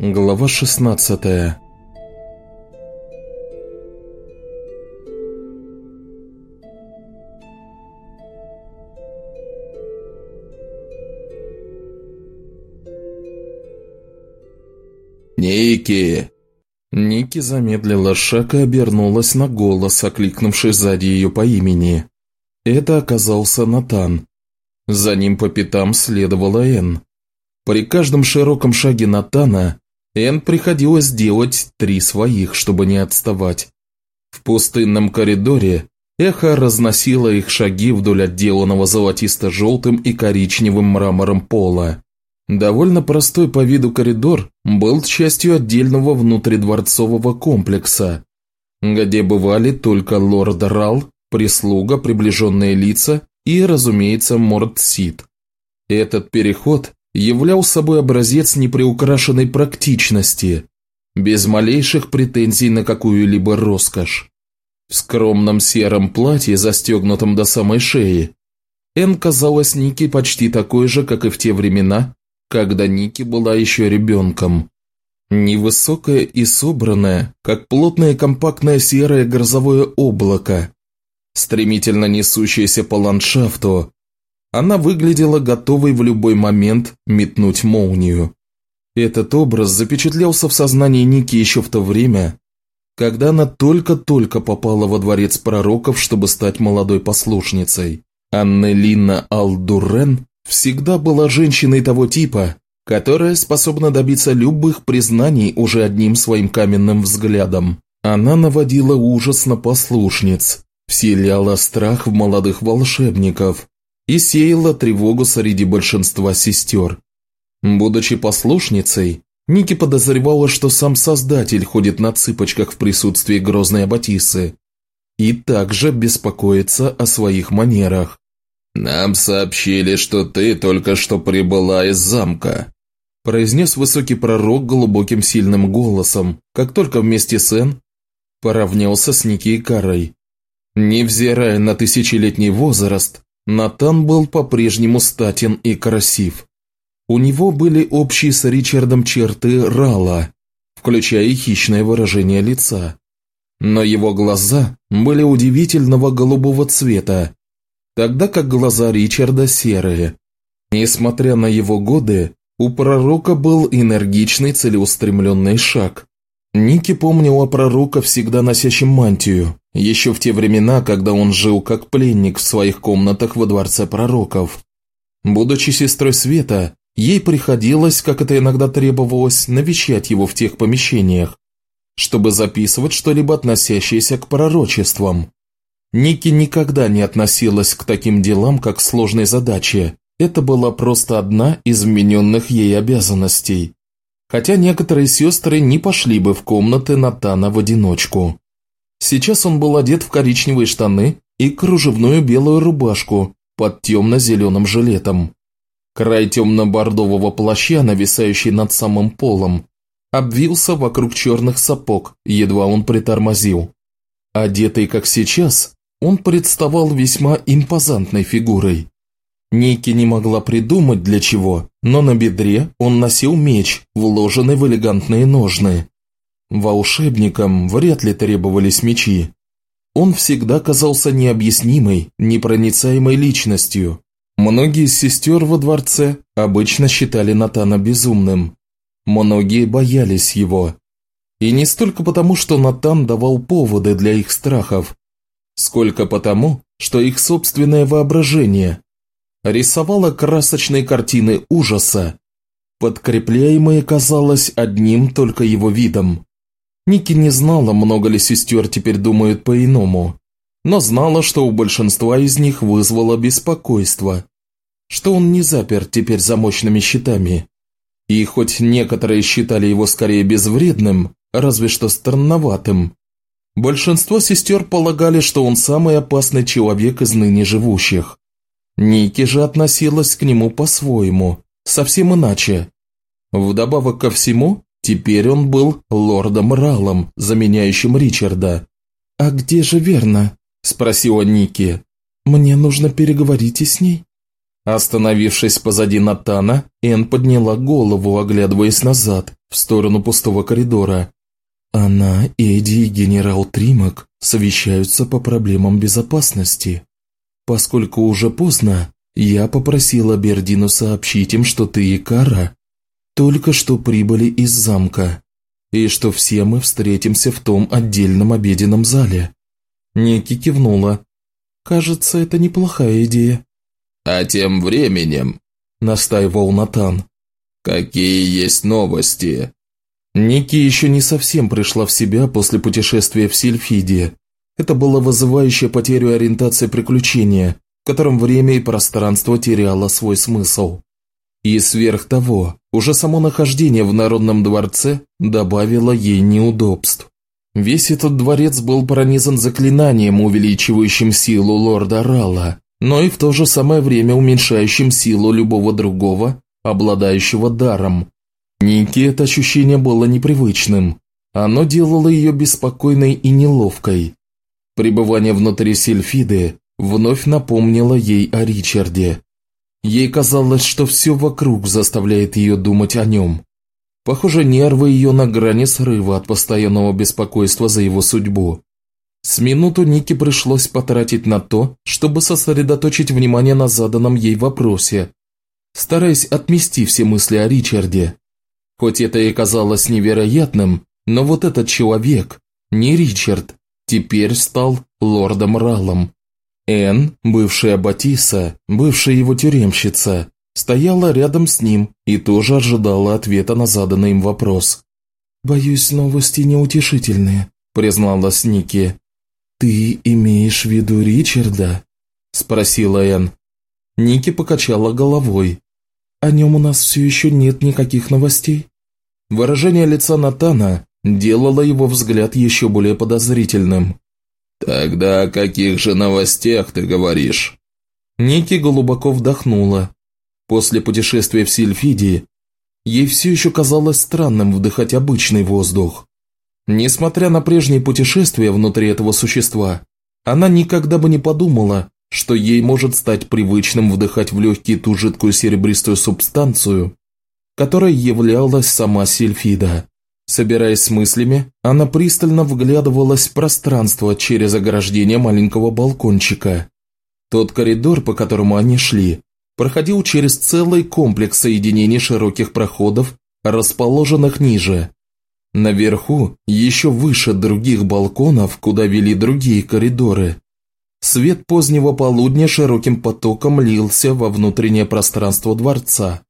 Глава 16 «Ники!» Ники замедлила шаг и обернулась на голос, окликнувший сзади ее по имени. Это оказался Натан. За ним по пятам следовала Энн. При каждом широком шаге Натана Энн приходилось делать три своих, чтобы не отставать. В пустынном коридоре эхо разносило их шаги вдоль отделанного золотисто-желтым и коричневым мрамором пола. Довольно простой по виду коридор был частью отдельного внутридворцового комплекса, где бывали только лорд Рал, прислуга, приближенные лица и, разумеется, Морд Сид. Этот переход являл собой образец неприукрашенной практичности, без малейших претензий на какую-либо роскошь. В скромном сером платье, застегнутом до самой шеи, Эн казалась Ники почти такой же, как и в те времена, когда Ники была еще ребенком. Невысокая и собранная, как плотное компактное серое грозовое облако, стремительно несущаяся по ландшафту, она выглядела готовой в любой момент метнуть молнию. Этот образ запечатлелся в сознании Ники еще в то время, когда она только-только попала во дворец пророков, чтобы стать молодой послушницей. Аннелина Алдурен всегда была женщиной того типа, которая способна добиться любых признаний уже одним своим каменным взглядом. Она наводила ужас на послушниц, вселяла страх в молодых волшебников и сеяла тревогу среди большинства сестер. Будучи послушницей, Ники подозревала, что сам Создатель ходит на цыпочках в присутствии грозной Аббатисы и также беспокоится о своих манерах. «Нам сообщили, что ты только что прибыла из замка», произнес высокий пророк глубоким сильным голосом, как только вместе с Эн поравнялся с Ники и Карой. Невзирая на тысячелетний возраст, Натан был по-прежнему статен и красив. У него были общие с Ричардом черты Рала, включая и хищное выражение лица. Но его глаза были удивительного голубого цвета, тогда как глаза Ричарда серые. Несмотря на его годы, у пророка был энергичный целеустремленный шаг. Ники помнила пророка, всегда носящим мантию, еще в те времена, когда он жил как пленник в своих комнатах во дворце пророков. Будучи сестрой Света, ей приходилось, как это иногда требовалось, навещать его в тех помещениях, чтобы записывать что-либо относящееся к пророчествам. Ники никогда не относилась к таким делам, как сложной задаче. Это была просто одна из вмененных ей обязанностей. Хотя некоторые сестры не пошли бы в комнаты Натана в одиночку. Сейчас он был одет в коричневые штаны и кружевную белую рубашку под темно-зеленым жилетом. Край темно-бордового плаща, нависающий над самым полом, обвился вокруг черных сапог, едва он притормозил. Одетый, как сейчас, он представал весьма импозантной фигурой. Ники не могла придумать для чего, но на бедре он носил меч, вложенный в элегантные ножны. Волшебникам вряд ли требовались мечи. Он всегда казался необъяснимой, непроницаемой личностью. Многие сестер во дворце обычно считали Натана безумным. Многие боялись его. И не столько потому, что Натан давал поводы для их страхов, сколько потому, что их собственное воображение рисовало красочные картины ужаса, подкрепляемые, казалось, одним только его видом. Ники не знала, много ли сестер теперь думают по-иному, но знала, что у большинства из них вызвало беспокойство, что он не запер теперь замочными щитами. И хоть некоторые считали его скорее безвредным, разве что странноватым, Большинство сестер полагали, что он самый опасный человек из ныне живущих. Ники же относилась к нему по-своему, совсем иначе. Вдобавок ко всему, теперь он был лордом Ралом, заменяющим Ричарда. «А где же Верна?» – спросила Ники. «Мне нужно переговорить и с ней». Остановившись позади Натана, Энн подняла голову, оглядываясь назад, в сторону пустого коридора. Она, Эдди и генерал Тримак совещаются по проблемам безопасности. Поскольку уже поздно, я попросила Бердину сообщить им, что ты и Кара только что прибыли из замка, и что все мы встретимся в том отдельном обеденном зале. Ники кивнула. Кажется, это неплохая идея. А тем временем, настаивал Натан. Какие есть новости? Ники еще не совсем пришла в себя после путешествия в Сильфиде. Это было вызывающее потерю ориентации приключения, в котором время и пространство теряло свой смысл. И сверх того, уже само нахождение в Народном дворце добавило ей неудобств. Весь этот дворец был пронизан заклинанием, увеличивающим силу лорда Рала, но и в то же самое время уменьшающим силу любого другого, обладающего даром. Ники это ощущение было непривычным. Оно делало ее беспокойной и неловкой. Пребывание внутри Сильфиды вновь напомнило ей о Ричарде. Ей казалось, что все вокруг заставляет ее думать о нем. Похоже, нервы ее на грани срыва от постоянного беспокойства за его судьбу. С минуту Нике пришлось потратить на то, чтобы сосредоточить внимание на заданном ей вопросе, стараясь отмести все мысли о Ричарде. Хоть это и казалось невероятным, но вот этот человек, не Ричард, теперь стал лордом Ралом. Энн, бывшая Батиса, бывшая его тюремщица, стояла рядом с ним и тоже ожидала ответа на заданный им вопрос. «Боюсь, новости неутешительные», – призналась Ники. «Ты имеешь в виду Ричарда?» – спросила Энн. Ники покачала головой. «О нем у нас все еще нет никаких новостей». Выражение лица Натана делало его взгляд еще более подозрительным. «Тогда о каких же новостях ты говоришь?» Ники глубоко вдохнула. После путешествия в Сильфидии ей все еще казалось странным вдыхать обычный воздух. Несмотря на прежние путешествия внутри этого существа, она никогда бы не подумала, что ей может стать привычным вдыхать в легкие ту жидкую серебристую субстанцию, которой являлась сама Сильфида. Собираясь с мыслями, она пристально вглядывалась в пространство через ограждение маленького балкончика. Тот коридор, по которому они шли, проходил через целый комплекс соединений широких проходов, расположенных ниже. Наверху, еще выше других балконов, куда вели другие коридоры. Свет позднего полудня широким потоком лился во внутреннее пространство дворца,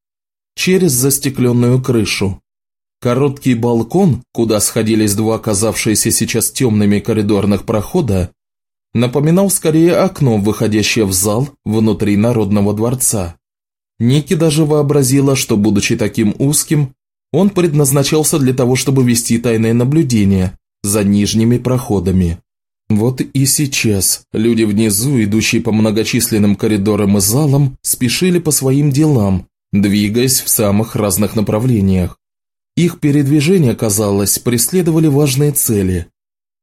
через застекленную крышу. Короткий балкон, куда сходились два оказавшиеся сейчас темными коридорных прохода, напоминал скорее окно, выходящее в зал внутри Народного дворца. Ники даже вообразила, что, будучи таким узким, он предназначался для того, чтобы вести тайное наблюдение за нижними проходами. Вот и сейчас люди внизу, идущие по многочисленным коридорам и залам, спешили по своим делам, двигаясь в самых разных направлениях. Их передвижения, казалось, преследовали важные цели.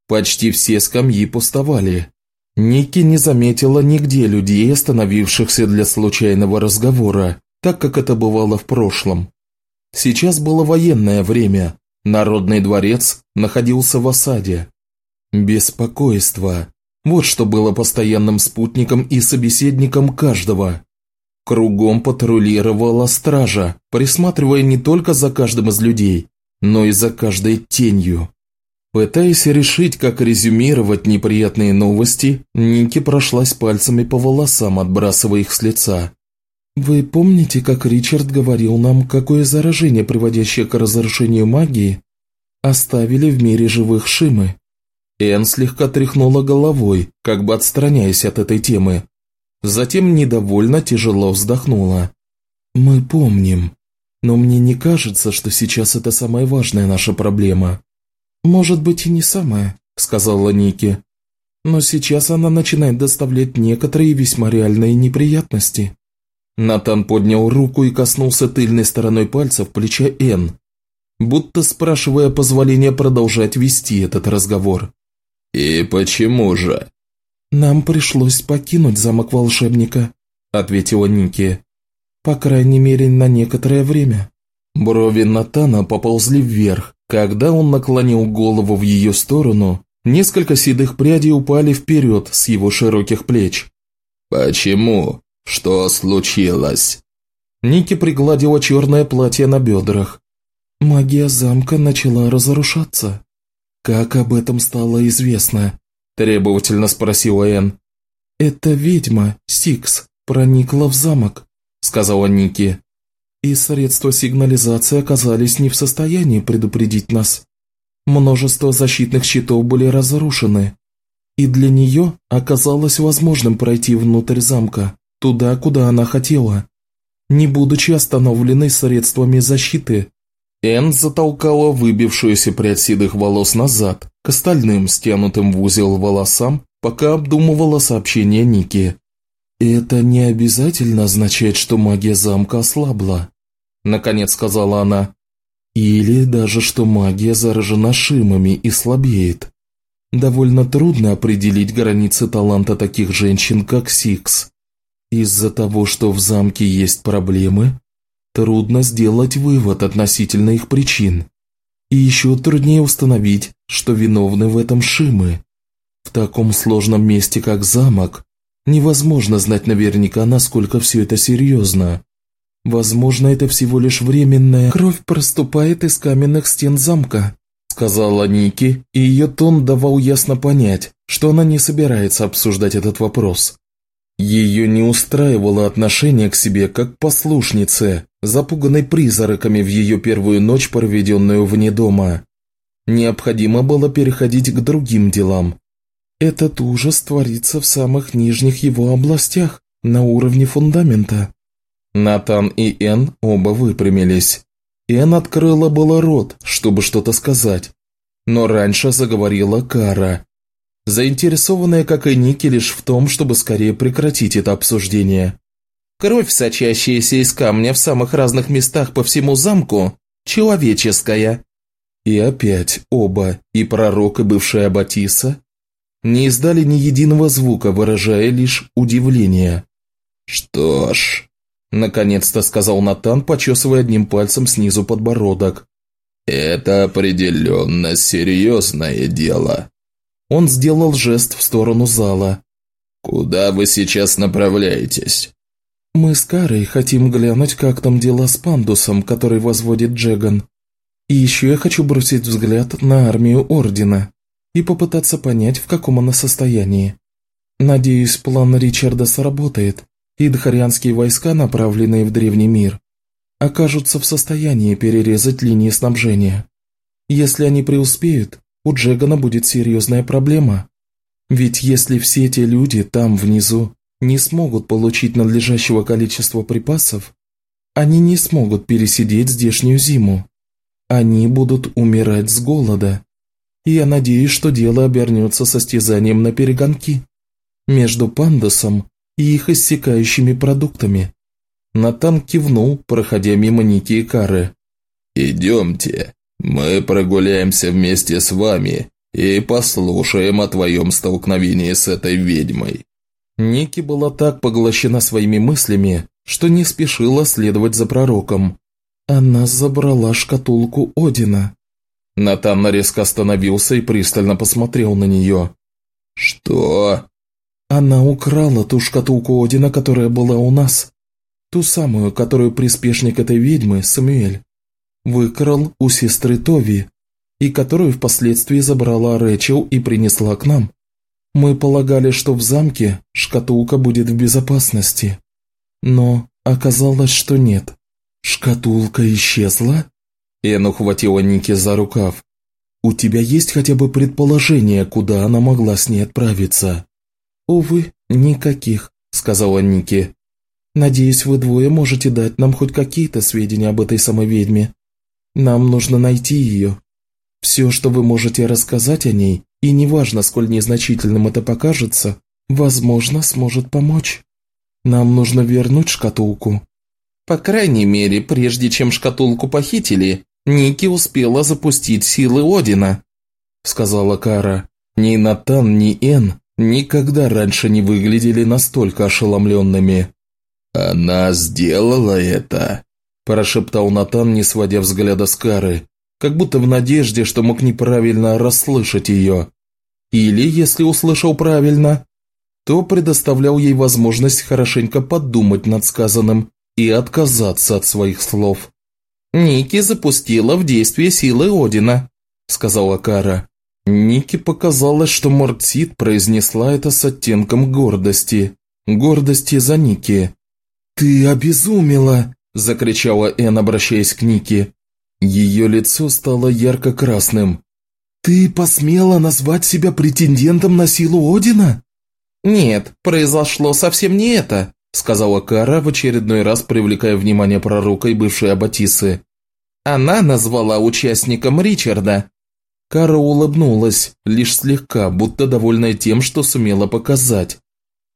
Почти все скамьи пустовали. Ники не заметила нигде людей, остановившихся для случайного разговора, так как это бывало в прошлом. Сейчас было военное время, Народный дворец находился в осаде. Беспокойство. Вот что было постоянным спутником и собеседником каждого. Кругом патрулировала стража, присматривая не только за каждым из людей, но и за каждой тенью. Пытаясь решить, как резюмировать неприятные новости, Ники прошлась пальцами по волосам, отбрасывая их с лица. «Вы помните, как Ричард говорил нам, какое заражение, приводящее к разрушению магии, оставили в мире живых Шимы?» Энн слегка тряхнула головой, как бы отстраняясь от этой темы. Затем недовольно тяжело вздохнула. «Мы помним, но мне не кажется, что сейчас это самая важная наша проблема». «Может быть и не самая», – сказала Ники. «Но сейчас она начинает доставлять некоторые весьма реальные неприятности». Натан поднял руку и коснулся тыльной стороной пальцев плеча Н, будто спрашивая позволения продолжать вести этот разговор. «И почему же?» «Нам пришлось покинуть замок волшебника», – ответила Ники. «По крайней мере, на некоторое время». Брови Натана поползли вверх. Когда он наклонил голову в ее сторону, несколько седых прядей упали вперед с его широких плеч. «Почему? Что случилось?» Ники пригладила черное платье на бедрах. Магия замка начала разрушаться. «Как об этом стало известно?» – требовательно спросила Энн. «Это ведьма, Сикс, проникла в замок», – сказала Ники. «И средства сигнализации оказались не в состоянии предупредить нас. Множество защитных щитов были разрушены, и для нее оказалось возможным пройти внутрь замка, туда, куда она хотела, не будучи остановленной средствами защиты. Энн затолкала выбившуюся прядь седых волос назад, к остальным стянутым в узел волосам, пока обдумывала сообщение Ники. «Это не обязательно означает, что магия замка ослабла», – наконец сказала она. «Или даже, что магия заражена шимами и слабеет. Довольно трудно определить границы таланта таких женщин, как Сикс. Из-за того, что в замке есть проблемы, трудно сделать вывод относительно их причин. И еще труднее установить, что виновны в этом Шимы. В таком сложном месте, как замок, невозможно знать наверняка, насколько все это серьезно. Возможно, это всего лишь временная кровь проступает из каменных стен замка, сказала Ники, и ее тон давал ясно понять, что она не собирается обсуждать этот вопрос. Ее не устраивало отношение к себе как послушнице, запуганной призраками в ее первую ночь, проведенную вне дома. Необходимо было переходить к другим делам. Этот ужас творится в самых нижних его областях, на уровне фундамента. Натан и Эн оба выпрямились. Эн открыла было рот, чтобы что-то сказать. Но раньше заговорила Кара, заинтересованная, как и Ники, лишь в том, чтобы скорее прекратить это обсуждение. Кровь, сочащаяся из камня в самых разных местах по всему замку, человеческая. И опять оба, и пророк, и бывшая Батиса, не издали ни единого звука, выражая лишь удивление. «Что ж», Наконец-то сказал Натан, почесывая одним пальцем снизу подбородок. «Это определенно серьезное дело». Он сделал жест в сторону зала. «Куда вы сейчас направляетесь?» «Мы с Карой хотим глянуть, как там дела с пандусом, который возводит Джеган. И еще я хочу бросить взгляд на армию Ордена и попытаться понять, в каком она состоянии. Надеюсь, план Ричарда сработает, и дхарианские войска, направленные в древний мир, окажутся в состоянии перерезать линии снабжения. Если они преуспеют, у Джегана будет серьезная проблема. Ведь если все эти люди там внизу не смогут получить надлежащего количества припасов, они не смогут пересидеть здешнюю зиму. Они будут умирать с голода. И я надеюсь, что дело обернется состязанием на перегонки между Пандасом и их иссякающими продуктами. Натан кивнул, проходя мимо Ники и Кары. «Идемте, мы прогуляемся вместе с вами и послушаем о твоем столкновении с этой ведьмой». Ники была так поглощена своими мыслями, что не спешила следовать за пророком. Она забрала шкатулку Одина. Натан резко остановился и пристально посмотрел на нее. «Что?» Она украла ту шкатулку Одина, которая была у нас. Ту самую, которую приспешник этой ведьмы, Самуэль, выкрал у сестры Тови, и которую впоследствии забрала Рэчел и принесла к нам. Мы полагали, что в замке шкатулка будет в безопасности. Но оказалось, что нет. Шкатулка исчезла? Эн ухватила Ники за рукав. «У тебя есть хотя бы предположение, куда она могла с ней отправиться?» «Увы, никаких», – сказала Ники. «Надеюсь, вы двое можете дать нам хоть какие-то сведения об этой самой ведьме. Нам нужно найти ее. Все, что вы можете рассказать о ней, и неважно, сколь незначительным это покажется, возможно, сможет помочь. Нам нужно вернуть шкатулку». По крайней мере, прежде чем шкатулку похитили, Ники успела запустить силы Одина, сказала Кара. Ни Натан, ни Эн никогда раньше не выглядели настолько ошеломленными. «Она сделала это?» Прошептал Натан, не сводя взгляда с Кары, как будто в надежде, что мог неправильно расслышать ее. Или, если услышал правильно, то предоставлял ей возможность хорошенько подумать над сказанным и отказаться от своих слов. «Ники запустила в действие силы Одина», – сказала Кара. Ники показалось, что Мортсит произнесла это с оттенком гордости. Гордости за Ники. «Ты обезумела!» – закричала Энн, обращаясь к Ники. Ее лицо стало ярко-красным. «Ты посмела назвать себя претендентом на силу Одина?» «Нет, произошло совсем не это», – сказала Кара, в очередной раз привлекая внимание пророка и бывшей Аббатисы. «Она назвала участником Ричарда». Кара улыбнулась, лишь слегка, будто довольная тем, что сумела показать,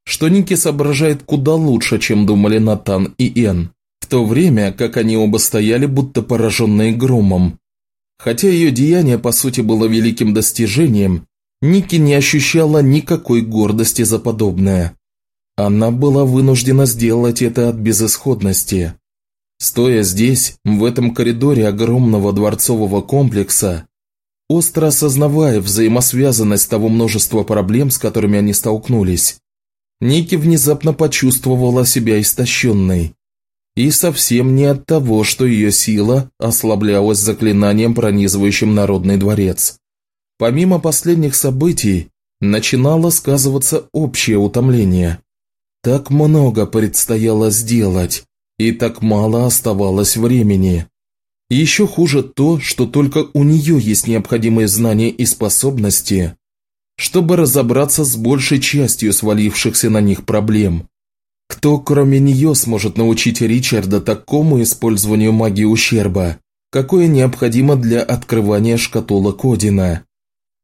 что Ники соображает куда лучше, чем думали Натан и Эн, в то время как они оба стояли, будто пораженные громом. Хотя ее деяние по сути было великим достижением, Ники не ощущала никакой гордости за подобное. Она была вынуждена сделать это от безысходности. Стоя здесь, в этом коридоре огромного дворцового комплекса, остро осознавая взаимосвязанность того множества проблем, с которыми они столкнулись, Ники внезапно почувствовала себя истощенной. И совсем не от того, что ее сила ослаблялась заклинанием, пронизывающим Народный дворец. Помимо последних событий, начинало сказываться общее утомление. Так много предстояло сделать, и так мало оставалось времени. Еще хуже то, что только у нее есть необходимые знания и способности, чтобы разобраться с большей частью свалившихся на них проблем. Кто, кроме нее, сможет научить Ричарда такому использованию магии ущерба, какое необходимо для открывания шкатулок Одина?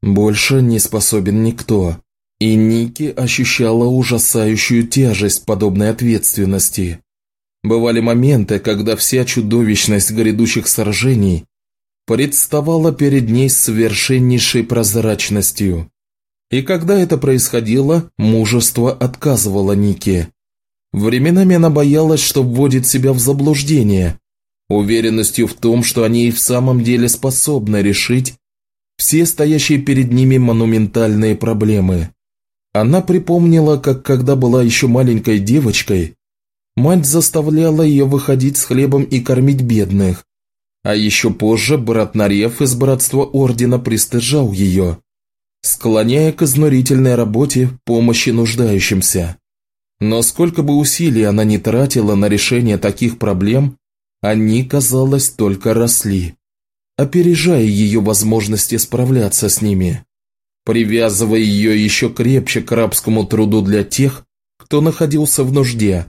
Больше не способен никто. И Ники ощущала ужасающую тяжесть подобной ответственности. Бывали моменты, когда вся чудовищность грядущих сражений представала перед ней с совершеннейшей прозрачностью. И когда это происходило, мужество отказывало Нике. Временами она боялась, что вводит себя в заблуждение, уверенностью в том, что они и в самом деле способны решить все стоящие перед ними монументальные проблемы. Она припомнила, как когда была еще маленькой девочкой, мать заставляла ее выходить с хлебом и кормить бедных, а еще позже брат Нарев из братства Ордена пристыжал ее, склоняя к изнурительной работе помощи нуждающимся. Но сколько бы усилий она ни тратила на решение таких проблем, они, казалось, только росли опережая ее возможности справляться с ними, привязывая ее еще крепче к рабскому труду для тех, кто находился в нужде.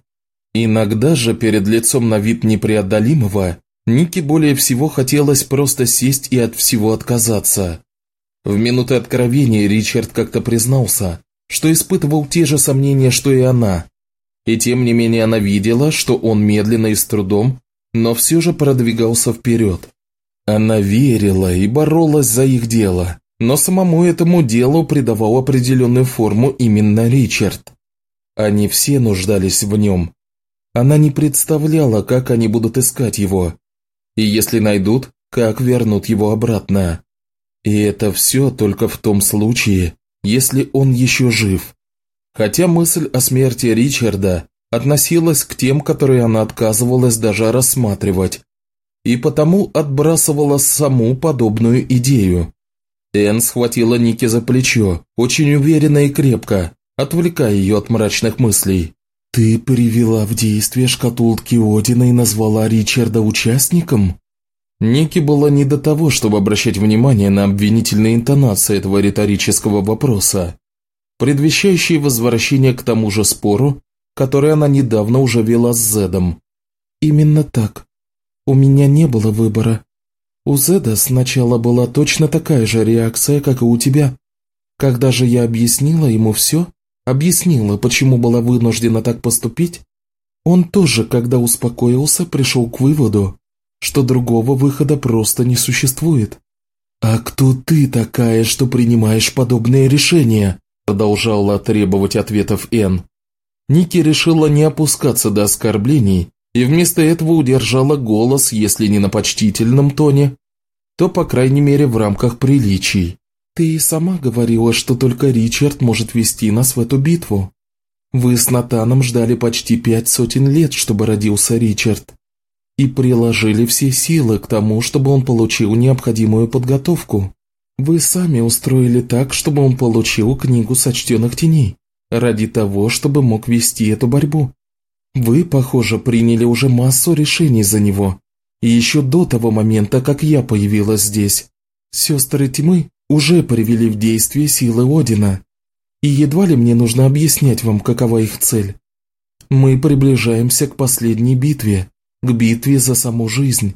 Иногда же перед лицом на вид непреодолимого Нике более всего хотелось просто сесть и от всего отказаться. В минуты откровения Ричард как-то признался, что испытывал те же сомнения, что и она. И тем не менее она видела, что он медленно и с трудом, но все же продвигался вперед. Она верила и боролась за их дело, но самому этому делу придавал определенную форму именно Ричард. Они все нуждались в нем. Она не представляла, как они будут искать его. И если найдут, как вернут его обратно. И это все только в том случае, если он еще жив. Хотя мысль о смерти Ричарда относилась к тем, которые она отказывалась даже рассматривать, и потому отбрасывала саму подобную идею. Энн схватила Ники за плечо, очень уверенно и крепко, отвлекая ее от мрачных мыслей. «Ты привела в действие шкатулки Одина и назвала Ричарда участником?» Ники было не до того, чтобы обращать внимание на обвинительные интонации этого риторического вопроса, предвещающие возвращение к тому же спору, который она недавно уже вела с Зедом. «Именно так. У меня не было выбора. У Зеда сначала была точно такая же реакция, как и у тебя. Когда же я объяснила ему все, объяснила, почему была вынуждена так поступить, он тоже, когда успокоился, пришел к выводу, что другого выхода просто не существует. «А кто ты такая, что принимаешь подобные решения?» продолжала требовать ответов Н. Ники решила не опускаться до оскорблений и вместо этого удержала голос, если не на почтительном тоне, то, по крайней мере, в рамках приличий. «Ты и сама говорила, что только Ричард может вести нас в эту битву. Вы с Натаном ждали почти пять сотен лет, чтобы родился Ричард, и приложили все силы к тому, чтобы он получил необходимую подготовку. Вы сами устроили так, чтобы он получил книгу сочтенных теней, ради того, чтобы мог вести эту борьбу. Вы, похоже, приняли уже массу решений за него, и еще до того момента, как я появилась здесь. Сестры тьмы уже привели в действие силы Одина, и едва ли мне нужно объяснять вам, какова их цель. Мы приближаемся к последней битве, к битве за саму жизнь.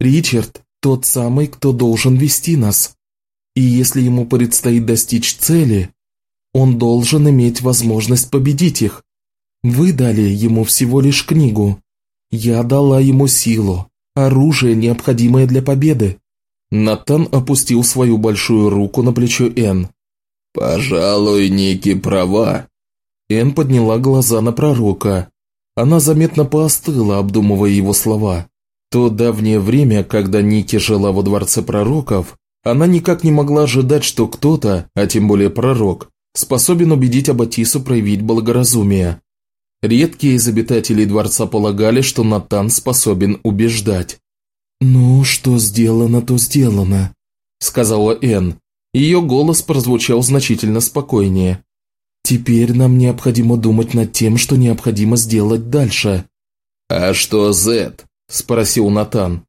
Ричард – тот самый, кто должен вести нас. И если ему предстоит достичь цели, он должен иметь возможность победить их. Вы дали ему всего лишь книгу. Я дала ему силу, оружие, необходимое для победы. Натан опустил свою большую руку на плечо Энн. «Пожалуй, Ники права». Энн подняла глаза на пророка. Она заметно поостыла, обдумывая его слова. То давнее время, когда Ники жила во дворце пророков, она никак не могла ожидать, что кто-то, а тем более пророк, способен убедить Аббатису проявить благоразумие. Редкие из обитателей дворца полагали, что Натан способен убеждать. «Ну, что сделано, то сделано», – сказала Энн. Ее голос прозвучал значительно спокойнее. «Теперь нам необходимо думать над тем, что необходимо сделать дальше». «А что Зет?» – спросил Натан.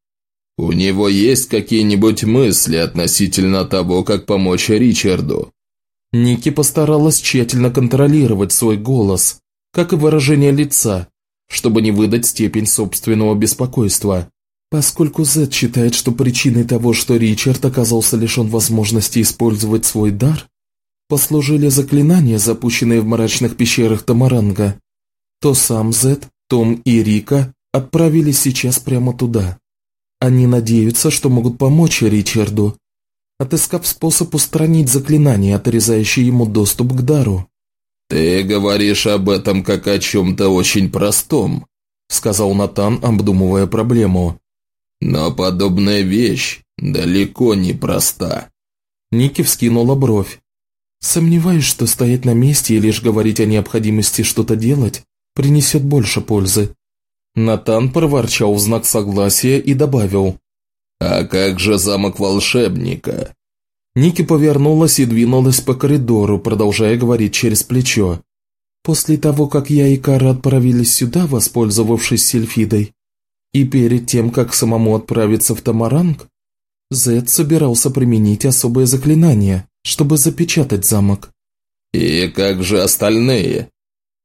«У него есть какие-нибудь мысли относительно того, как помочь Ричарду?» Ники постаралась тщательно контролировать свой голос, как и выражение лица, чтобы не выдать степень собственного беспокойства. Поскольку Зет считает, что причиной того, что Ричард оказался лишен возможности использовать свой дар, послужили заклинания, запущенные в мрачных пещерах Тамаранга, то сам Зет, Том и Рика отправились сейчас прямо туда. Они надеются, что могут помочь Ричарду, отыскав способ устранить заклинание, отрезающее ему доступ к дару. «Ты говоришь об этом как о чем-то очень простом», сказал Натан, обдумывая проблему. Но подобная вещь далеко не проста. Ники вскинула бровь. Сомневаюсь, что стоять на месте и лишь говорить о необходимости что-то делать принесет больше пользы. Натан проворчал в знак согласия и добавил. «А как же замок волшебника?» Ники повернулась и двинулась по коридору, продолжая говорить через плечо. «После того, как я и Кара отправились сюда, воспользовавшись сельфидой, и перед тем, как самому отправиться в Тамаранг, Зед собирался применить особое заклинание, чтобы запечатать замок. «И как же остальные?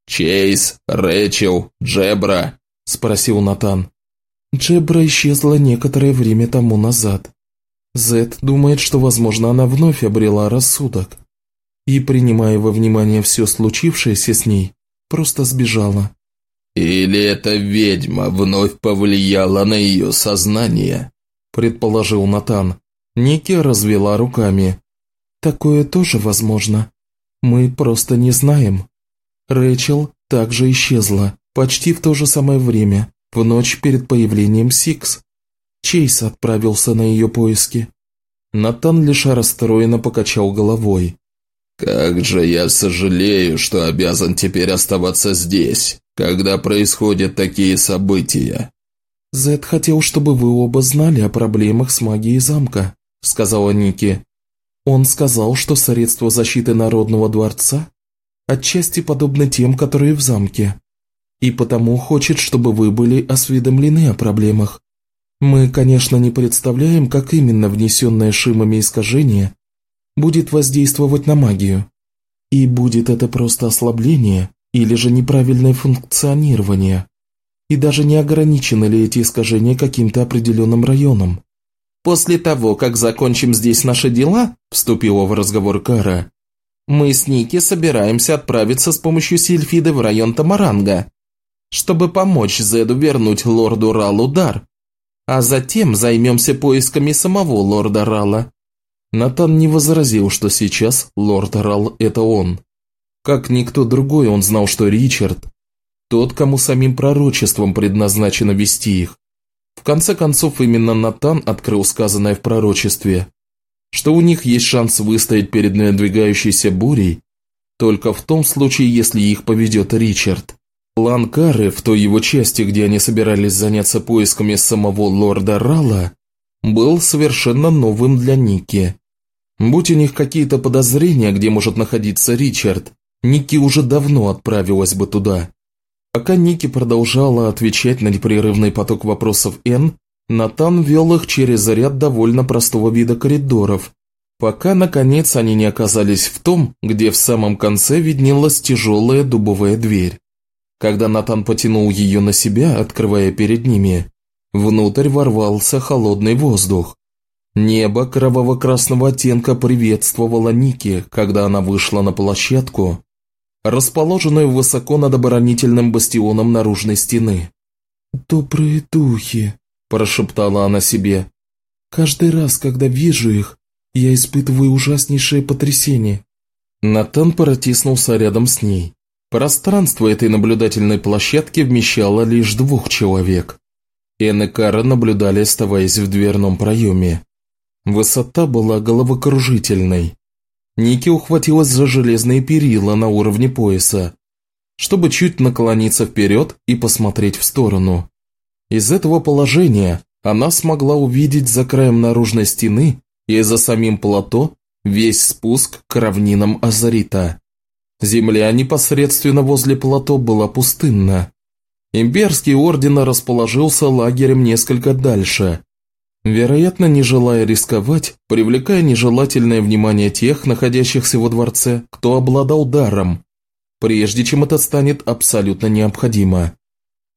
Чейз, Рэчел, Джебра?» – спросил Натан. Джебра исчезла некоторое время тому назад. Зед думает, что, возможно, она вновь обрела рассудок. И, принимая во внимание все случившееся с ней, просто сбежала. «Или эта ведьма вновь повлияла на ее сознание?» – предположил Натан. Ники развела руками. «Такое тоже возможно. Мы просто не знаем. Рэйчел также исчезла, почти в то же самое время, в ночь перед появлением Сикс. Чейз отправился на ее поиски». Натан лишь расстроенно покачал головой. «Как же я сожалею, что обязан теперь оставаться здесь, когда происходят такие события». «Зед хотел, чтобы вы оба знали о проблемах с магией замка», – сказала Ники. «Он сказал, что средства защиты Народного дворца отчасти подобны тем, которые в замке, и потому хочет, чтобы вы были осведомлены о проблемах. Мы, конечно, не представляем, как именно внесенное шимами искажение будет воздействовать на магию. И будет это просто ослабление или же неправильное функционирование. И даже не ограничены ли эти искажения каким-то определенным районом. «После того, как закончим здесь наши дела», – вступила в разговор Кара, – «мы с Ники собираемся отправиться с помощью Сильфиды в район Тамаранга, чтобы помочь Зеду вернуть лорду Ралу дар, а затем займемся поисками самого лорда Рала. Натан не возразил, что сейчас лорд Рал – это он. Как никто другой, он знал, что Ричард – тот, кому самим пророчеством предназначено вести их. В конце концов, именно Натан открыл сказанное в пророчестве, что у них есть шанс выстоять перед надвигающейся бурей только в том случае, если их поведет Ричард. План в той его части, где они собирались заняться поисками самого лорда Рала, был совершенно новым для Ники. Будь у них какие-то подозрения, где может находиться Ричард, Ники уже давно отправилась бы туда. Пока Ники продолжала отвечать на непрерывный поток вопросов Н, Натан вел их через ряд довольно простого вида коридоров, пока, наконец, они не оказались в том, где в самом конце виднелась тяжелая дубовая дверь. Когда Натан потянул ее на себя, открывая перед ними, внутрь ворвался холодный воздух. Небо кроваво-красного оттенка приветствовало Ники, когда она вышла на площадку, расположенную высоко над оборонительным бастионом наружной стены. «Добрые духи», – прошептала она себе. «Каждый раз, когда вижу их, я испытываю ужаснейшее потрясение». Натан протиснулся рядом с ней. Пространство этой наблюдательной площадки вмещало лишь двух человек. Эн и Кара наблюдали, оставаясь в дверном проеме. Высота была головокружительной. Ники ухватилась за железные перила на уровне пояса, чтобы чуть наклониться вперед и посмотреть в сторону. Из этого положения она смогла увидеть за краем наружной стены и за самим плато весь спуск к равнинам Азарита. Земля непосредственно возле плато была пустынна. Имперский орден расположился лагерем несколько дальше, Вероятно, не желая рисковать, привлекая нежелательное внимание тех, находящихся во дворце, кто обладал даром, прежде чем это станет абсолютно необходимо.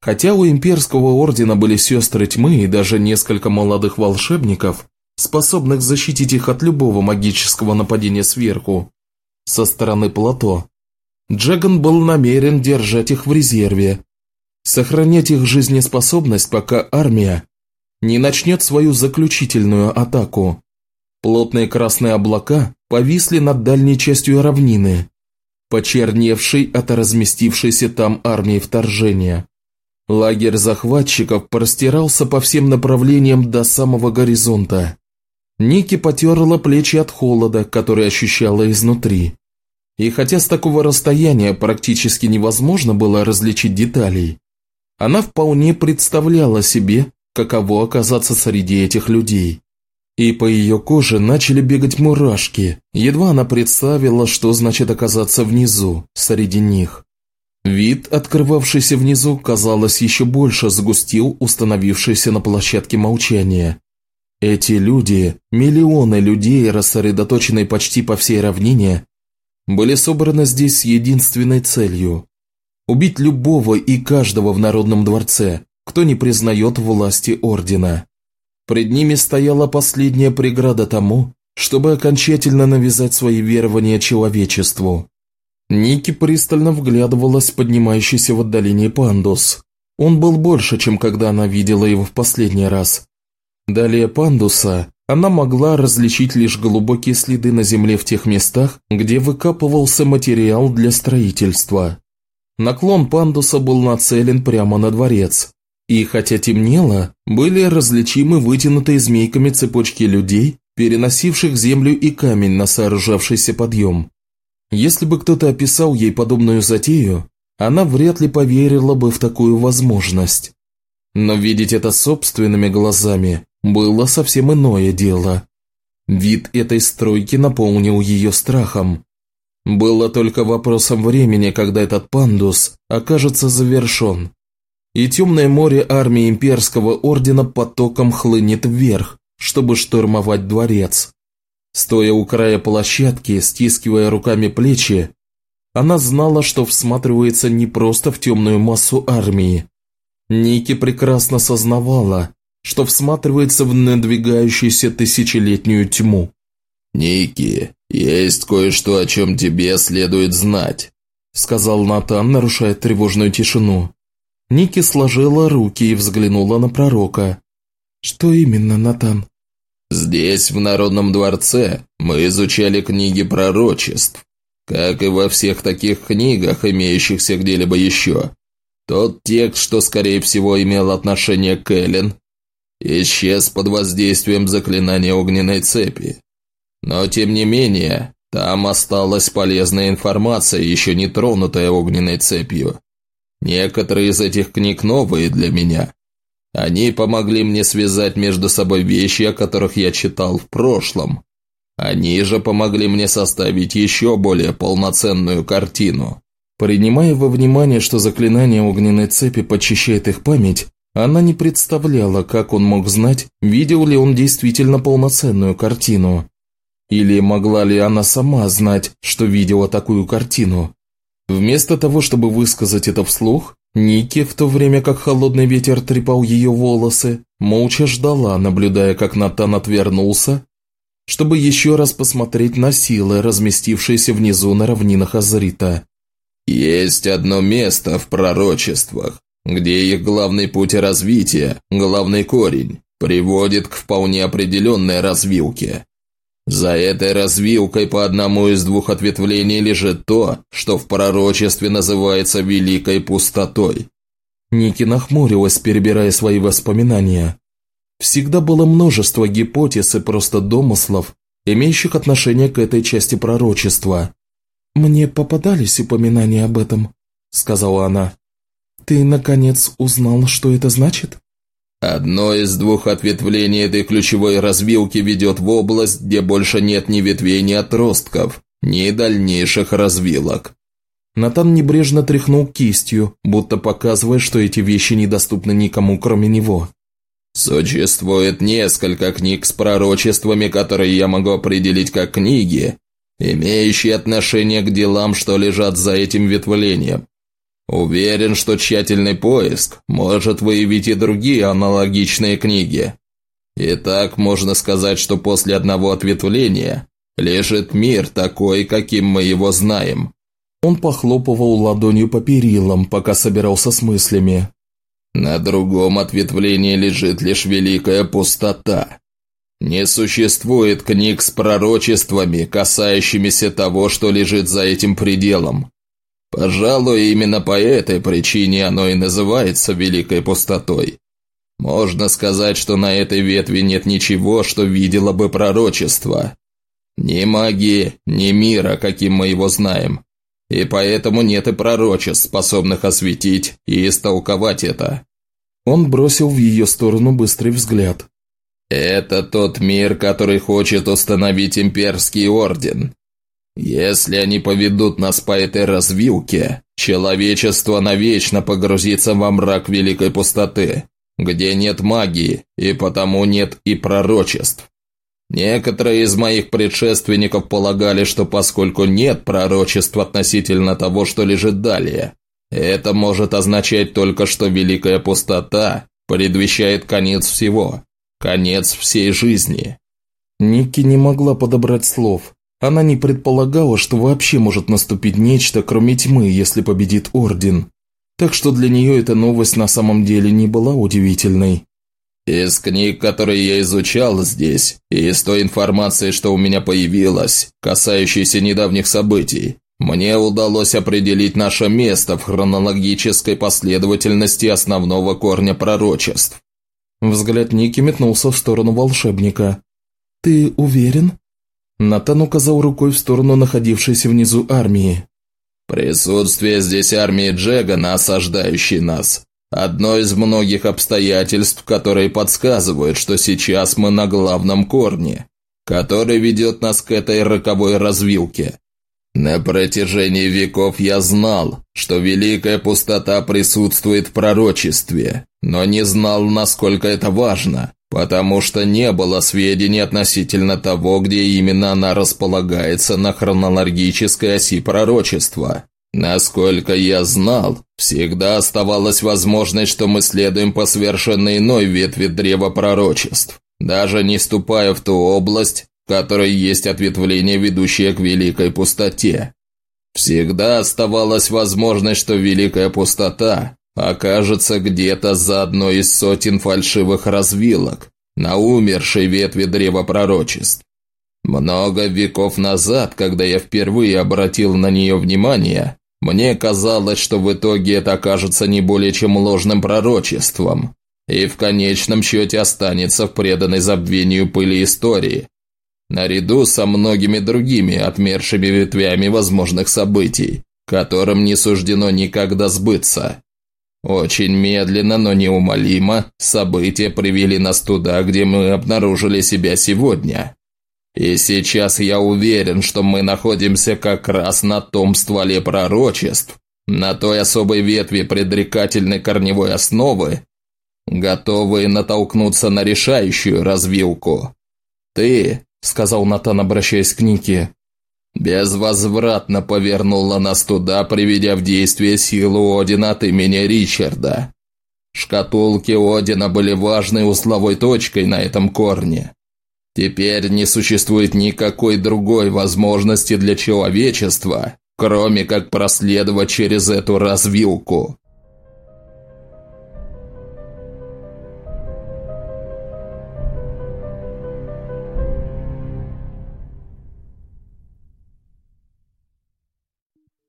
Хотя у имперского ордена были сестры тьмы и даже несколько молодых волшебников, способных защитить их от любого магического нападения сверху, со стороны плато, Джаган был намерен держать их в резерве, сохранять их жизнеспособность, пока армия не начнет свою заключительную атаку. Плотные красные облака повисли над дальней частью равнины, почерневшей от разместившейся там армии вторжения. Лагерь захватчиков простирался по всем направлениям до самого горизонта. Ники потерла плечи от холода, который ощущала изнутри. И хотя с такого расстояния практически невозможно было различить деталей, она вполне представляла себе, каково оказаться среди этих людей. И по ее коже начали бегать мурашки, едва она представила, что значит оказаться внизу, среди них. Вид, открывавшийся внизу, казалось, еще больше сгустил установившийся на площадке молчание. Эти люди, миллионы людей, рассредоточенные почти по всей равнине, были собраны здесь с единственной целью – убить любого и каждого в Народном дворце, кто не признает власти Ордена. Пред ними стояла последняя преграда тому, чтобы окончательно навязать свои верования человечеству. Ники пристально вглядывалась в поднимающийся в отдалении пандус. Он был больше, чем когда она видела его в последний раз. Далее пандуса она могла различить лишь глубокие следы на земле в тех местах, где выкапывался материал для строительства. Наклон пандуса был нацелен прямо на дворец, и хотя темнело, были различимы вытянутые змейками цепочки людей, переносивших землю и камень на сооружавшийся подъем. Если бы кто-то описал ей подобную затею, она вряд ли поверила бы в такую возможность. Но видеть это собственными глазами было совсем иное дело. Вид этой стройки наполнил ее страхом. Было только вопросом времени, когда этот пандус окажется завершен и темное море армии имперского ордена потоком хлынет вверх, чтобы штурмовать дворец. Стоя у края площадки, стискивая руками плечи, она знала, что всматривается не просто в темную массу армии. Ники прекрасно сознавала, что всматривается в надвигающуюся тысячелетнюю тьму. «Ники, есть кое-что, о чем тебе следует знать», сказал Натан, нарушая тревожную тишину. Ники сложила руки и взглянула на пророка. «Что именно, Натан?» «Здесь, в Народном дворце, мы изучали книги пророчеств, как и во всех таких книгах, имеющихся где-либо еще. Тот текст, что скорее всего имел отношение к Эллен, исчез под воздействием заклинания огненной цепи. Но тем не менее, там осталась полезная информация, еще не тронутая огненной цепью. Некоторые из этих книг новые для меня. Они помогли мне связать между собой вещи, о которых я читал в прошлом. Они же помогли мне составить еще более полноценную картину. Принимая во внимание, что заклинание огненной цепи почищает их память, она не представляла, как он мог знать, видел ли он действительно полноценную картину. Или могла ли она сама знать, что видела такую картину. Вместо того, чтобы высказать это вслух, Ники, в то время как холодный ветер трепал ее волосы, молча ждала, наблюдая, как Натан отвернулся, чтобы еще раз посмотреть на силы, разместившиеся внизу на равнинах Азрита. «Есть одно место в пророчествах, где их главный путь развития, главный корень, приводит к вполне определенной развилке. За этой развилкой по одному из двух ответвлений лежит то, что в пророчестве называется Великой Пустотой. Ники нахмурилась, перебирая свои воспоминания. Всегда было множество гипотез и просто домыслов, имеющих отношение к этой части пророчества. «Мне попадались упоминания об этом», — сказала она. «Ты, наконец, узнал, что это значит?» Одно из двух ответвлений этой ключевой развилки ведет в область, где больше нет ни ветвей, ни отростков, ни дальнейших развилок. Натан небрежно тряхнул кистью, будто показывая, что эти вещи недоступны никому, кроме него. Существует несколько книг с пророчествами, которые я могу определить как книги, имеющие отношение к делам, что лежат за этим ветвлением. Уверен, что тщательный поиск может выявить и другие аналогичные книги. Итак, можно сказать, что после одного ответвления лежит мир такой, каким мы его знаем. Он похлопывал ладонью по перилам, пока собирался с мыслями. На другом ответвлении лежит лишь великая пустота. Не существует книг с пророчествами, касающимися того, что лежит за этим пределом. Пожалуй, именно по этой причине оно и называется Великой Пустотой. Можно сказать, что на этой ветви нет ничего, что видело бы пророчество. Ни магии, ни мира, каким мы его знаем. И поэтому нет и пророчеств, способных осветить и истолковать это. Он бросил в ее сторону быстрый взгляд. Это тот мир, который хочет установить имперский орден. Если они поведут нас по этой развилке, человечество навечно погрузится во мрак великой пустоты, где нет магии, и потому нет и пророчеств. Некоторые из моих предшественников полагали, что поскольку нет пророчеств относительно того, что лежит далее, это может означать только, что великая пустота предвещает конец всего, конец всей жизни. Ники не могла подобрать слов. Она не предполагала, что вообще может наступить нечто, кроме тьмы, если победит Орден. Так что для нее эта новость на самом деле не была удивительной. Из книг, которые я изучал здесь, и из той информации, что у меня появилась, касающейся недавних событий, мне удалось определить наше место в хронологической последовательности основного корня пророчеств. Взгляд Ники метнулся в сторону волшебника. «Ты уверен?» Натан указал рукой в сторону находившейся внизу армии. «Присутствие здесь армии Джегана, осаждающей нас, одно из многих обстоятельств, которые подсказывают, что сейчас мы на главном корне, который ведет нас к этой роковой развилке. На протяжении веков я знал, что великая пустота присутствует в пророчестве, но не знал, насколько это важно. Потому что не было сведений относительно того, где именно она располагается на хронологической оси пророчества. Насколько я знал, всегда оставалась возможность, что мы следуем по совершенно иной ветви древа пророчеств, даже не ступая в ту область, в которой есть ответвление, ведущее к великой пустоте. Всегда оставалась возможность, что великая пустота окажется где-то за одной из сотен фальшивых развилок на умершей ветви древа пророчеств. Много веков назад, когда я впервые обратил на нее внимание, Мне казалось, что в итоге это окажется не более чем ложным пророчеством, и в конечном счете останется в преданной забвению пыли истории, наряду со многими другими отмершими ветвями возможных событий, которым не суждено никогда сбыться. Очень медленно, но неумолимо события привели нас туда, где мы обнаружили себя сегодня. И сейчас я уверен, что мы находимся как раз на том стволе пророчеств, на той особой ветви предрекательной корневой основы, готовые натолкнуться на решающую развилку. Ты, – сказал Натан, обращаясь к Нике. «Безвозвратно повернула нас туда, приведя в действие силу Одина от имени Ричарда. Шкатулки Одина были важной узловой точкой на этом корне. Теперь не существует никакой другой возможности для человечества, кроме как проследовать через эту развилку.